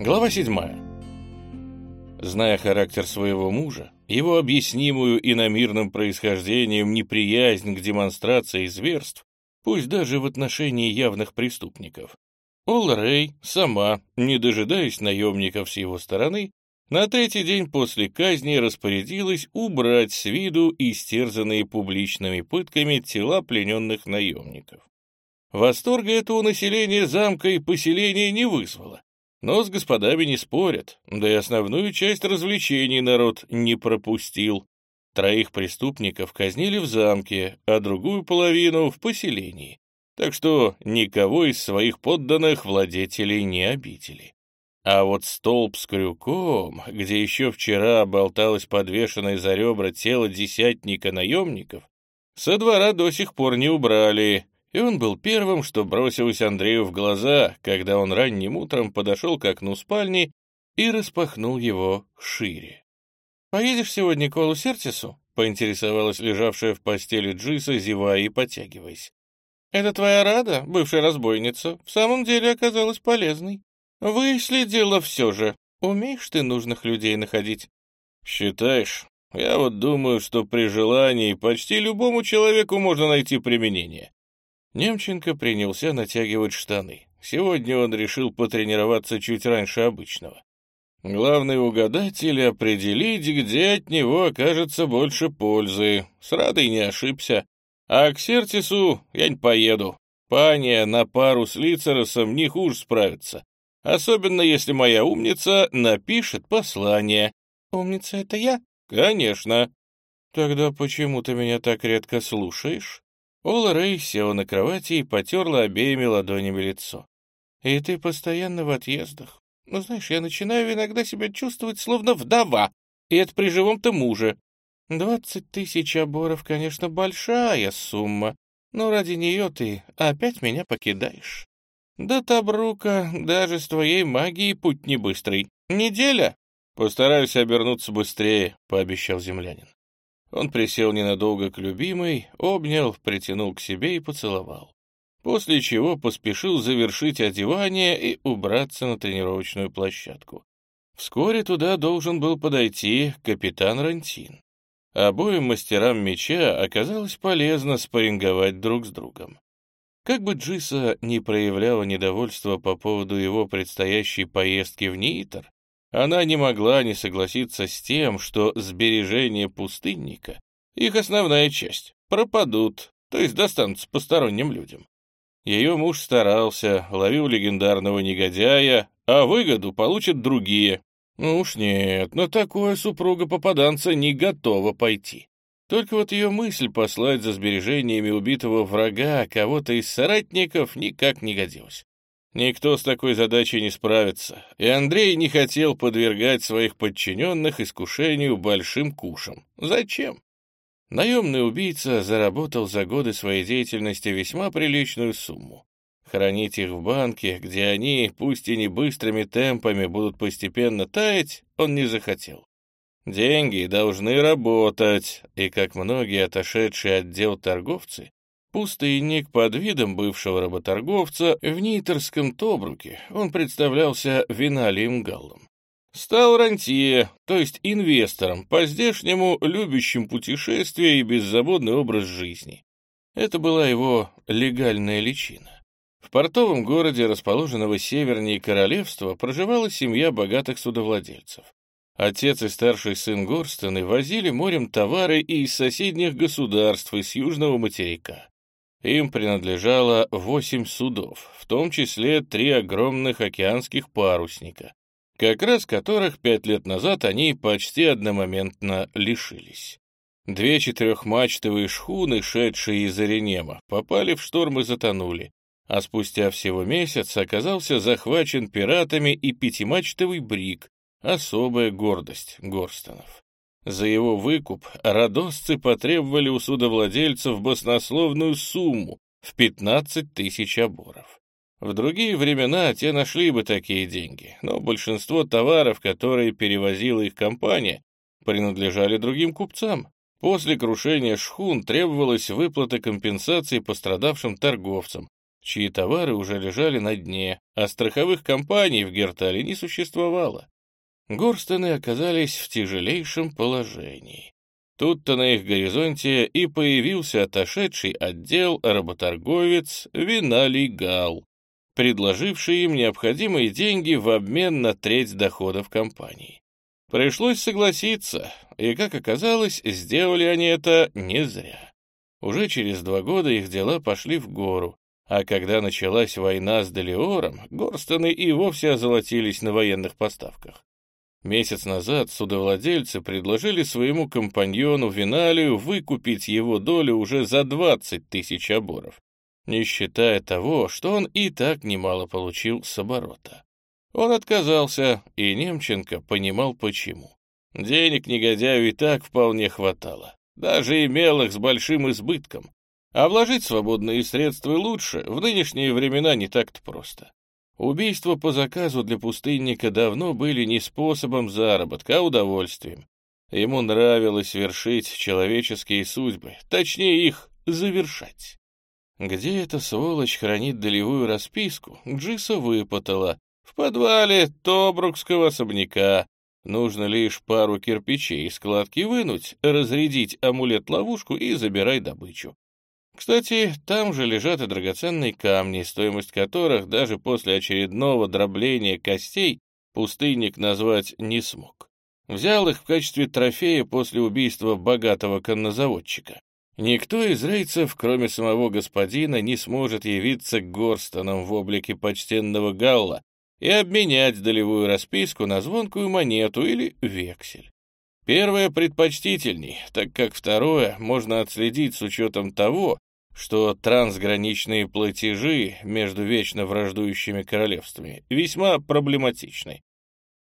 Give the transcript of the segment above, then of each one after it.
Глава 7. Зная характер своего мужа, его объяснимую иномирным происхождением неприязнь к демонстрации зверств, пусть даже в отношении явных преступников, Олла Рэй сама, не дожидаясь наемников с его стороны, на третий день после казни распорядилась убрать с виду истерзанные публичными пытками тела плененных наемников. Восторга это у населения замка и поселения не вызвало, но с господами не спорят, да и основную часть развлечений народ не пропустил. Троих преступников казнили в замке, а другую половину — в поселении. Так что никого из своих подданных владетелей не обидели. А вот столб с крюком, где еще вчера болталось подвешенное за ребра тело десятника наемников, со двора до сих пор не убрали, и он был первым, что бросилось Андрею в глаза, когда он ранним утром подошел к окну спальни и распахнул его шире. «Поедешь сегодня к Олу Сертису?» — поинтересовалась лежавшая в постели Джиса, зевая и потягиваясь. «Это твоя Рада, бывшая разбойница, в самом деле оказалась полезной. Выследила все же. Умеешь ты нужных людей находить?» «Считаешь? Я вот думаю, что при желании почти любому человеку можно найти применение. Немченко принялся натягивать штаны. Сегодня он решил потренироваться чуть раньше обычного. Главное угадать или определить, где от него окажется больше пользы. С Радой не ошибся. А к Сертису я не поеду. Пания на пару с Лицеросом не хуже справится. Особенно если моя умница напишет послание. «Умница — это я?» «Конечно». «Тогда почему ты меня так редко слушаешь?» Ола Рэй села на кровати и потерла обеими ладонями лицо. «И ты постоянно в отъездах. Ну, знаешь, я начинаю иногда себя чувствовать словно вдова, и это при живом-то муже. Двадцать тысяч оборов, конечно, большая сумма, но ради нее ты опять меня покидаешь. До Табрука даже с твоей магией путь не быстрый. Неделя?» «Постараюсь обернуться быстрее», — пообещал землянин. Он присел ненадолго к любимой, обнял, притянул к себе и поцеловал. После чего поспешил завершить одевание и убраться на тренировочную площадку. Вскоре туда должен был подойти капитан Рантин. Обоим мастерам меча оказалось полезно спарринговать друг с другом. Как бы Джиса не проявляла недовольства по поводу его предстоящей поездки в Нитер, она не могла не согласиться с тем, что сбережения пустынника, их основная часть, пропадут, то есть достанутся посторонним людям. Ее муж старался, ловил легендарного негодяя, а выгоду получат другие. Ну уж нет, на такое супруга попаданца не готова пойти. Только вот ее мысль послать за сбережениями убитого врага кого-то из соратников никак не годилась. Никто с такой задачей не справится, и Андрей не хотел подвергать своих подчиненных искушению большим кушам. Зачем? Наемный убийца заработал за годы своей деятельности весьма приличную сумму. Хранить их в банке, где они, пусть и не быстрыми темпами, будут постепенно таять, он не захотел. Деньги должны работать, и, как многие отошедшие от дел торговцы, Пустынник под видом бывшего работорговца в Нитерском Тобруке, он представлялся Виналием Галлом. Стал рантье, то есть инвестором, по-здешнему любящим путешествия и беззаботный образ жизни. Это была его легальная личина. В портовом городе, расположенного севернее королевства, проживала семья богатых судовладельцев. Отец и старший сын Горстены возили морем товары и из соседних государств, из южного материка. Им принадлежало восемь судов, в том числе три огромных океанских парусника, как раз которых пять лет назад они почти одномоментно лишились. Две четырехмачтовые шхуны, шедшие из Оренема, попали в шторм и затонули, а спустя всего месяц оказался захвачен пиратами и пятимачтовый брик, особая гордость Горстонов. За его выкуп родосцы потребовали у судовладельцев баснословную сумму в 15 тысяч оборов. В другие времена те нашли бы такие деньги, но большинство товаров, которые перевозила их компания, принадлежали другим купцам. После крушения шхун требовалась выплата компенсации пострадавшим торговцам, чьи товары уже лежали на дне, а страховых компаний в Гертале не существовало. Горстоны оказались в тяжелейшем положении. Тут-то на их горизонте и появился отошедший отдел работорговец Виналий Гал, предложивший им необходимые деньги в обмен на треть доходов компании. Пришлось согласиться, и, как оказалось, сделали они это не зря. Уже через два года их дела пошли в гору, а когда началась война с Делиором, Горстоны и вовсе озолотились на военных поставках. Месяц назад судовладельцы предложили своему компаньону Виналию выкупить его долю уже за 20 тысяч оборов, не считая того, что он и так немало получил с оборота. Он отказался, и Немченко понимал почему. Денег негодяю и так вполне хватало, даже имел их с большим избытком. А вложить свободные средства лучше в нынешние времена не так-то просто. Убийства по заказу для пустынника давно были не способом заработка, а удовольствием. Ему нравилось вершить человеческие судьбы, точнее их завершать. Где эта сволочь хранит долевую расписку, Джиса выпытала, в подвале Тобрукского особняка. Нужно лишь пару кирпичей из складки вынуть, разрядить амулет-ловушку и забирай добычу. Кстати, там же лежат и драгоценные камни, стоимость которых даже после очередного дробления костей пустынник назвать не смог. Взял их в качестве трофея после убийства богатого коннозаводчика. Никто из рейцев, кроме самого господина, не сможет явиться к Горстонам в облике почтенного Галла, и обменять долевую расписку на звонкую монету или вексель. Первое предпочтительней, так как второе можно отследить с учетом того, что трансграничные платежи между вечно враждующими королевствами весьма проблематичны.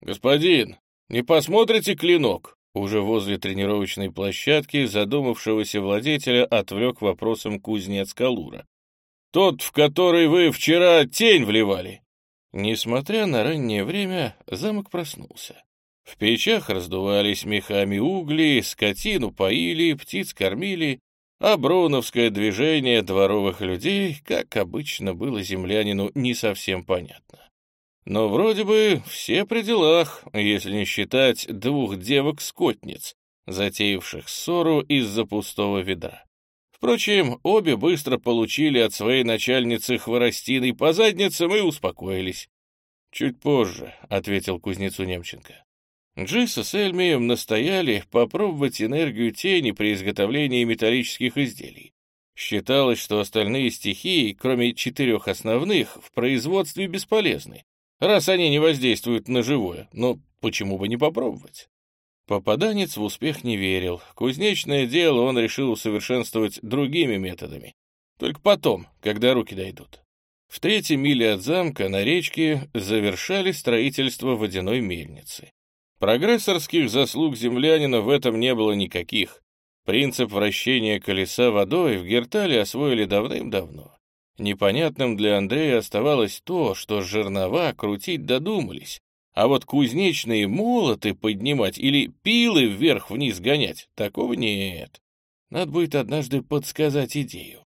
«Господин, не посмотрите клинок?» Уже возле тренировочной площадки задумавшегося владетеля отвлек вопросом кузнец Калура. «Тот, в который вы вчера тень вливали?» Несмотря на раннее время, замок проснулся. В печах раздувались мехами угли, скотину поили, птиц кормили, а броуновское движение дворовых людей, как обычно было землянину, не совсем понятно. Но вроде бы все при делах, если не считать двух девок-скотниц, затеявших ссору из-за пустого ведра. Впрочем, обе быстро получили от своей начальницы хворостиной по задницам и успокоились. «Чуть позже», — ответил кузнецу Немченко. Джиса с Эльмием настояли попробовать энергию тени при изготовлении металлических изделий. Считалось, что остальные стихии, кроме четырех основных, в производстве бесполезны, раз они не воздействуют на живое, но почему бы не попробовать? Попаданец в успех не верил. Кузнечное дело он решил усовершенствовать другими методами. Только потом, когда руки дойдут. В третьей миле от замка на речке завершали строительство водяной мельницы. Прогрессорских заслуг землянина в этом не было никаких. Принцип вращения колеса водой в Гертале освоили давным-давно. Непонятным для Андрея оставалось то, что жернова крутить додумались, а вот кузнечные молоты поднимать или пилы вверх-вниз гонять, такого нет. Надо будет однажды подсказать идею.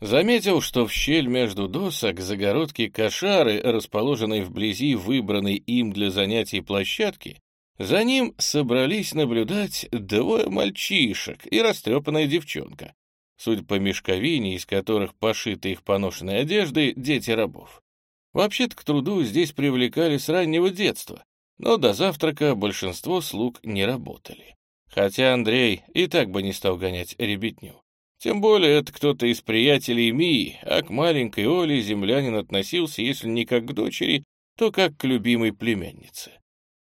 Заметил, что в щель между досок загородки кошары, расположенной вблизи выбранной им для занятий площадки, за ним собрались наблюдать двое мальчишек и растрепанная девчонка. Судя по мешковине, из которых пошиты их поношенные одежды, дети рабов. Вообще-то к труду здесь привлекали с раннего детства, но до завтрака большинство слуг не работали. Хотя Андрей и так бы не стал гонять ребятню. Тем более это кто-то из приятелей Мии, а к маленькой Оле землянин относился, если не как к дочери, то как к любимой племяннице.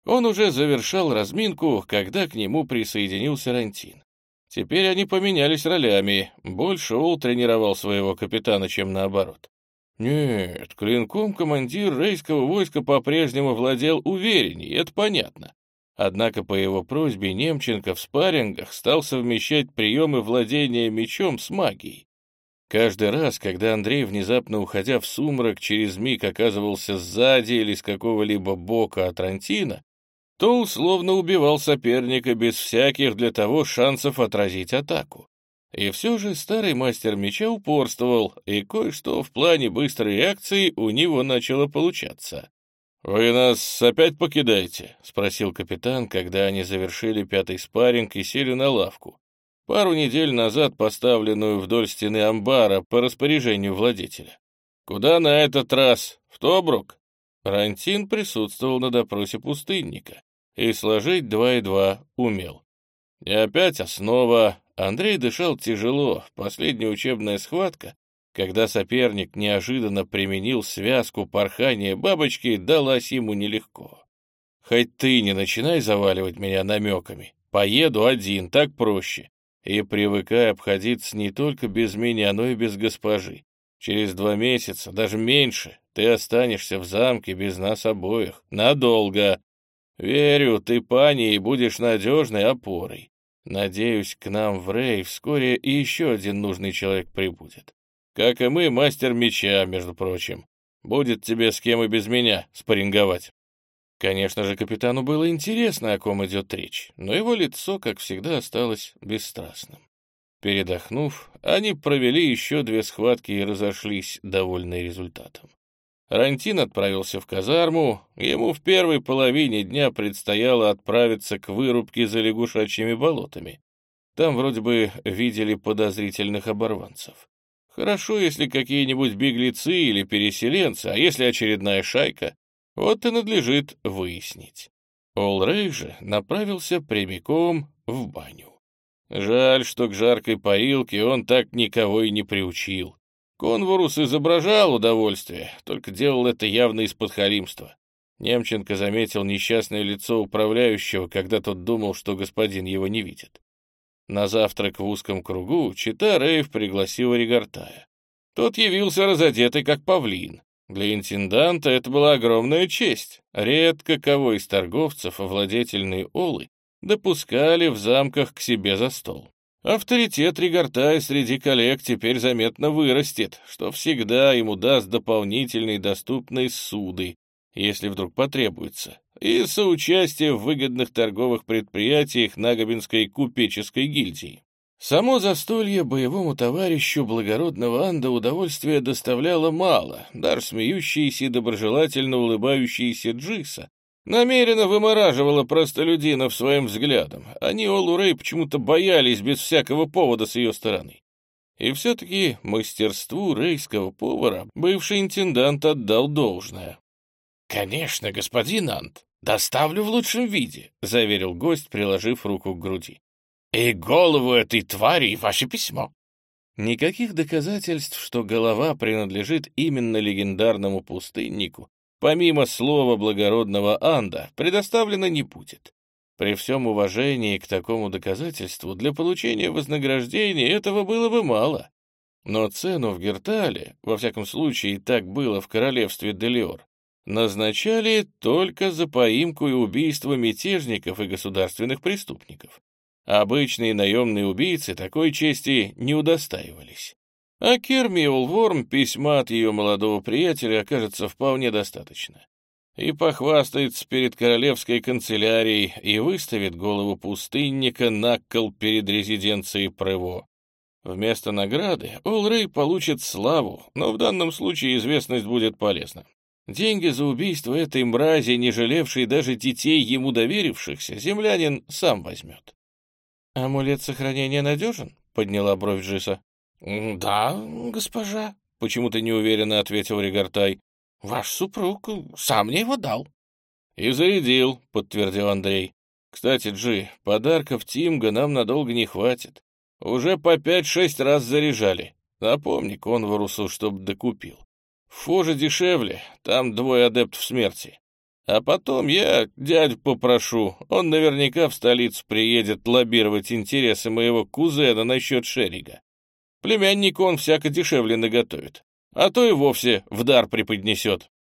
Он уже завершал разминку, когда к нему присоединился Рантин. Теперь они поменялись ролями, больше Ол тренировал своего капитана, чем наоборот. Нет, клинком командир рейского войска по-прежнему владел уверенней, это понятно. Однако по его просьбе Немченко в спаррингах стал совмещать приемы владения мечом с магией. Каждый раз, когда Андрей, внезапно уходя в сумрак, через миг оказывался сзади или с какого-либо бока от Рантина, то условно убивал соперника без всяких для того шансов отразить атаку. И все же старый мастер меча упорствовал, и кое-что в плане быстрой реакции у него начало получаться. «Вы нас опять покидаете?» — спросил капитан, когда они завершили пятый спарринг и сели на лавку, пару недель назад поставленную вдоль стены амбара по распоряжению владетеля. «Куда на этот раз? В Тобрук?» Рантин присутствовал на допросе пустынника и сложить два и два умел. И опять основа. Андрей дышал тяжело. Последняя учебная схватка, когда соперник неожиданно применил связку порхания бабочки, далась ему нелегко. Хоть ты не начинай заваливать меня намеками. Поеду один, так проще. И привыкай обходиться не только без меня, но и без госпожи. Через два месяца, даже меньше, ты останешься в замке без нас обоих. Надолго. Верю, ты пани и будешь надежной опорой. Надеюсь, к нам в Рей вскоре и еще один нужный человек прибудет. Как и мы, мастер меча, между прочим. Будет тебе с кем и без меня спарринговать. Конечно же, капитану было интересно, о ком идет речь, но его лицо, как всегда, осталось бесстрастным. Передохнув, они провели еще две схватки и разошлись, довольные результатом. Рантин отправился в казарму, ему в первой половине дня предстояло отправиться к вырубке за лягушачьими болотами. Там вроде бы видели подозрительных оборванцев. Хорошо, если какие-нибудь беглецы или переселенцы, а если очередная шайка, вот и надлежит выяснить. Олрей же направился прямиком в баню. Жаль, что к жаркой парилке он так никого и не приучил. Конворус изображал удовольствие, только делал это явно из-под халимства. Немченко заметил несчастное лицо управляющего, когда тот думал, что господин его не видит. На завтрак в узком кругу чита Рейв пригласила Ригартая. Тот явился разодетый, как павлин. Для интенданта это была огромная честь. Редко кого из торговцев владетельные олы допускали в замках к себе за стол. Авторитет Ригартая среди коллег теперь заметно вырастет, что всегда ему даст дополнительные доступные суды, если вдруг потребуется, и соучастие в выгодных торговых предприятиях Нагобинской купеческой гильдии. Само застолье боевому товарищу благородного Анда удовольствия доставляло мало, дар смеющийся и доброжелательно улыбающийся Джиса намеренно вымораживала простолюдинов своим взглядом. Они Олу Рэй почему-то боялись без всякого повода с ее стороны. И все-таки мастерству рейского повара бывший интендант отдал должное. «Конечно, господин Ант, доставлю в лучшем виде», — заверил гость, приложив руку к груди. «И голову этой твари, и ваше письмо». Никаких доказательств, что голова принадлежит именно легендарному пустыннику, помимо слова благородного Анда, предоставлено не будет. При всем уважении к такому доказательству для получения вознаграждения этого было бы мало. Но цену в Гертале, во всяком случае так было в королевстве Делиор, назначали только за поимку и убийство мятежников и государственных преступников. Обычные наемные убийцы такой чести не удостаивались. А Керми Улворм письма от ее молодого приятеля окажется вполне достаточно. И похвастается перед королевской канцелярией и выставит голову пустынника на кол перед резиденцией Прево. Вместо награды Олрей получит славу, но в данном случае известность будет полезна. Деньги за убийство этой мрази, не жалевшей даже детей ему доверившихся, землянин сам возьмет. «Амулет сохранения надежен?» — подняла бровь Джиса. «Да, госпожа», — почему-то неуверенно ответил Регартай. «Ваш супруг сам мне его дал». «И зарядил», — подтвердил Андрей. «Кстати, Джи, подарков Тимга нам надолго не хватит. Уже по пять-шесть раз заряжали. Напомни Конворусу, чтоб докупил. Фоже дешевле, там двое адептов смерти. А потом я дядю попрошу, он наверняка в столицу приедет лоббировать интересы моего кузена насчет Шерига. Племяннику он всяко дешевле наготовит, а то и вовсе в дар преподнесет.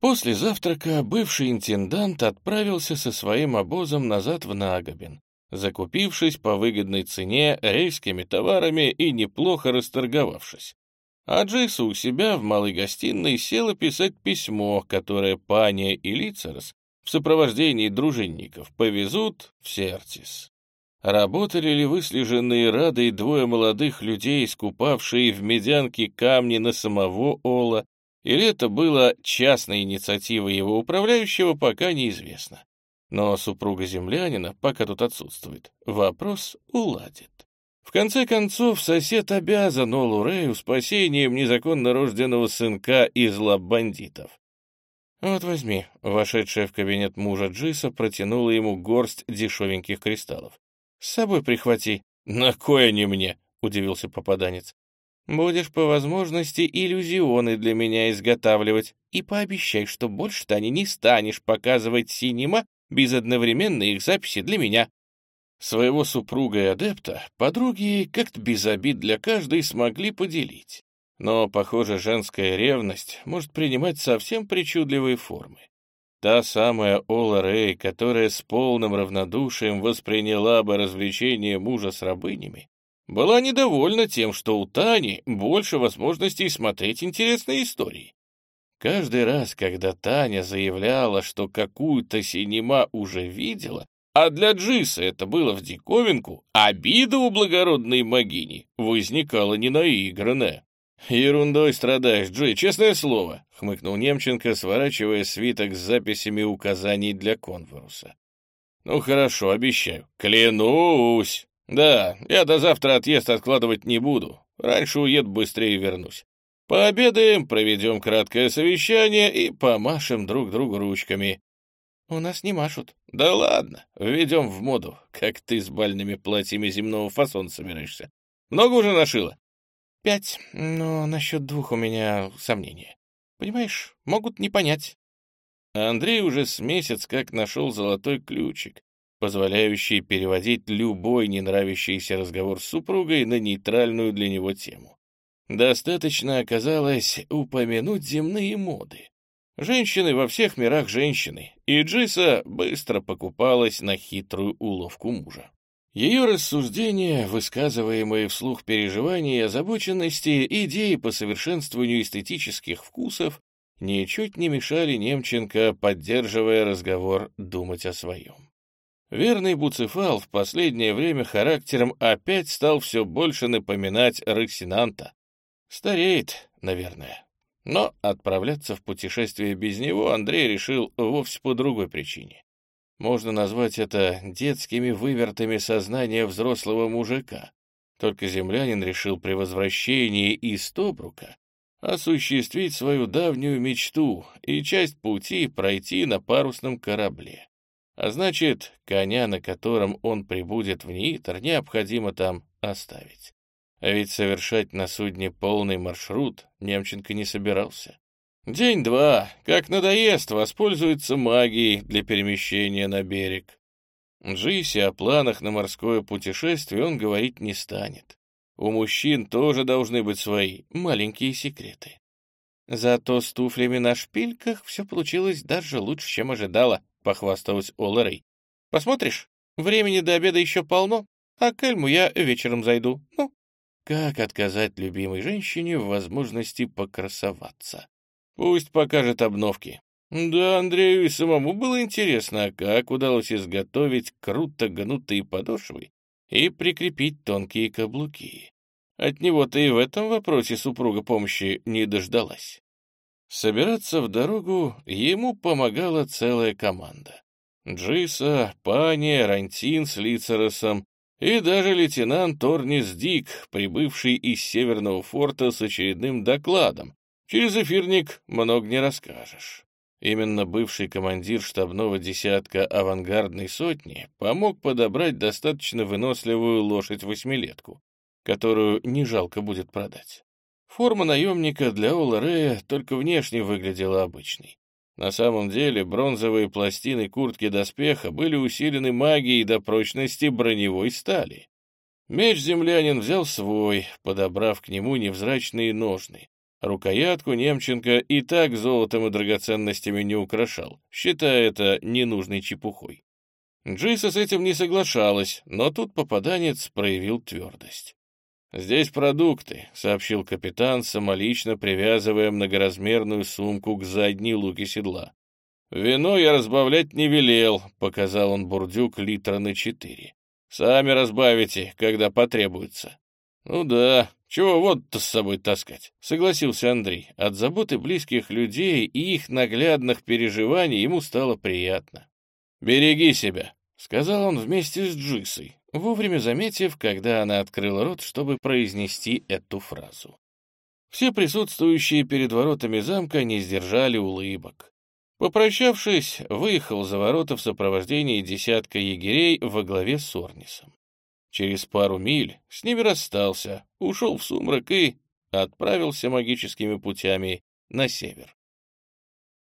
После завтрака бывший интендант отправился со своим обозом назад в Нагобин, закупившись по выгодной цене рейскими товарами и неплохо расторговавшись. А Джейса у себя в малой гостиной села писать письмо, которое Пания и Лицерс в сопровождении дружинников повезут в Сертис. Работали ли выслеженные Радой двое молодых людей, скупавшие в медянке камни на самого Ола, или это была частная инициатива его управляющего, пока неизвестно. Но супруга землянина, пока тут отсутствует, вопрос уладит. В конце концов, сосед обязан Олу Рэю спасением незаконно рожденного сынка из лап бандитов. «Вот возьми», — вошедшая в кабинет мужа Джиса протянула ему горсть дешевеньких кристаллов. «С собой прихвати». «На кой они мне?» — удивился попаданец. «Будешь по возможности иллюзионы для меня изготавливать и пообещай, что больше ты не станешь показывать синема без одновременной их записи для меня». Своего супруга и адепта подруги как-то без обид для каждой смогли поделить. Но, похоже, женская ревность может принимать совсем причудливые формы. Та самая Ола Рэй, которая с полным равнодушием восприняла бы развлечение мужа с рабынями, была недовольна тем, что у Тани больше возможностей смотреть интересные истории. Каждый раз, когда Таня заявляла, что какую-то синема уже видела, а для Джиса это было в диковинку, обида у благородной могини возникала ненаигранная. «Ерундой страдаешь, Джей, честное слово», — хмыкнул Немченко, сворачивая свиток с записями указаний для конворуса. «Ну хорошо, обещаю. Клянусь. Да, я до завтра отъезд откладывать не буду. Раньше уеду, быстрее вернусь. Пообедаем, проведем краткое совещание и помашем друг другу ручками. «У нас не машут». «Да ладно, введем в моду, как ты с бальными платьями земного фасона собираешься. Много уже нашила?» «Пять, но насчет двух у меня сомнения. Понимаешь, могут не понять». Андрей уже с месяц как нашел золотой ключик, позволяющий переводить любой ненравящийся разговор с супругой на нейтральную для него тему. Достаточно оказалось упомянуть земные моды. Женщины во всех мирах женщины, и Джиса быстро покупалась на хитрую уловку мужа. Ее рассуждения, высказываемые вслух переживания и озабоченности, идеи по совершенствованию эстетических вкусов, ничуть не мешали Немченко, поддерживая разговор, думать о своем. Верный Буцефал в последнее время характером опять стал все больше напоминать Роксинанта. Стареет, наверное. Но отправляться в путешествие без него Андрей решил вовсе по другой причине. Можно назвать это детскими вывертами сознания взрослого мужика. Только землянин решил при возвращении из Тобрука осуществить свою давнюю мечту и часть пути пройти на парусном корабле. А значит, коня, на котором он прибудет в Нитр, необходимо там оставить. А ведь совершать на судне полный маршрут Немченко не собирался. День-два, как надоест, воспользуется магией для перемещения на берег. Джиси о планах на морское путешествие он говорить не станет. У мужчин тоже должны быть свои маленькие секреты. Зато с туфлями на шпильках все получилось даже лучше, чем ожидала, похвасталась Оларей. Посмотришь, времени до обеда еще полно, а к Эльму я вечером зайду. Ну, как отказать любимой женщине в возможности покрасоваться? Пусть покажет обновки. Да, Андрею и самому было интересно, как удалось изготовить круто гнутые подошвы и прикрепить тонкие каблуки. От него-то и в этом вопросе супруга помощи не дождалась. Собираться в дорогу ему помогала целая команда. Джиса, Пани, Рантин с Лицеросом и даже лейтенант Торнис Дик, прибывший из Северного форта с очередным докладом. Через эфирник много не расскажешь. Именно бывший командир штабного десятка авангардной сотни помог подобрать достаточно выносливую лошадь-восьмилетку, которую не жалко будет продать. Форма наемника для Ола Рея только внешне выглядела обычной. На самом деле бронзовые пластины куртки доспеха были усилены магией до прочности броневой стали. Меч землянин взял свой, подобрав к нему невзрачные ножны. Рукоятку Немченко и так золотом и драгоценностями не украшал, считая это ненужной чепухой. Джиса с этим не соглашалась, но тут попаданец проявил твердость. «Здесь продукты», — сообщил капитан, самолично привязывая многоразмерную сумку к задней луке седла. «Вино я разбавлять не велел», — показал он бурдюк литра на четыре. Сами разбавите, когда потребуется. Ну да, чего вот-то с собой таскать, согласился Андрей. От заботы близких людей и их наглядных переживаний ему стало приятно. Береги себя, сказал он вместе с Джисой, вовремя заметив, когда она открыла рот, чтобы произнести эту фразу. Все присутствующие перед воротами замка не сдержали улыбок. Попрощавшись, выехал за ворота в сопровождении десятка егерей во главе с Орнисом. Через пару миль с ними расстался, ушел в сумрак и отправился магическими путями на север.